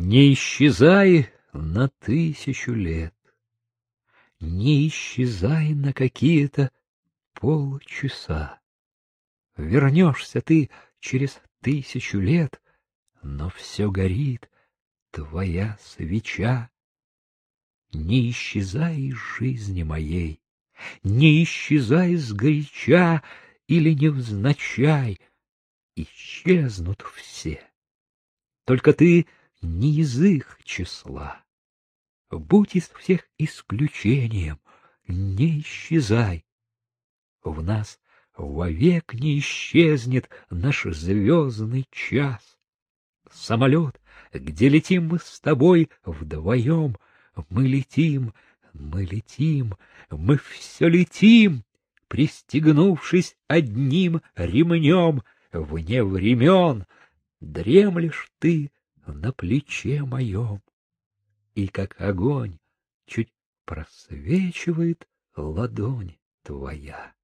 Не исчезай на тысячу лет, Не исчезай на какие-то полчаса. Вернешься ты через тысячу лет, Но все горит твоя свеча. Не исчезай из жизни моей, Не исчезай сгоряча или невзначай, Исчезнут все. Только ты не из их числа. Будь из всех исключением, не исчезай. В нас вовек не исчезнет наш звездный час. Самолет, где летим мы с тобой вдвоем, мы летим, мы летим, мы все летим, пристегнувшись одним ремнем вне времен, дремлешь ты на плече моем, и как огонь чуть просвечивает ладонь твоя,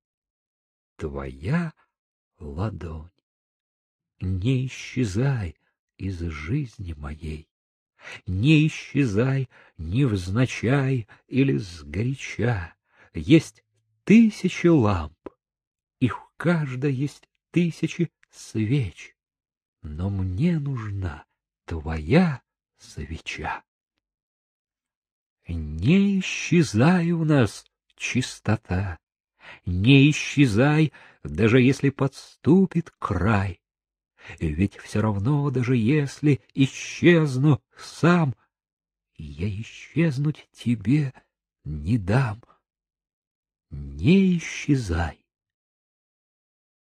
твоя ладонь. Не исчезай из жизни моей, не исчезай невзначай или сгоряча. Есть тысячи ламп, и в каждой есть тысячи свеч, но мне нужна твоя свеча. Не исчезай у нас чистота, не исчезай, даже если подступит край. Ведь все равно, даже если исчезну сам, я исчезнуть тебе не дам. Не исчезай.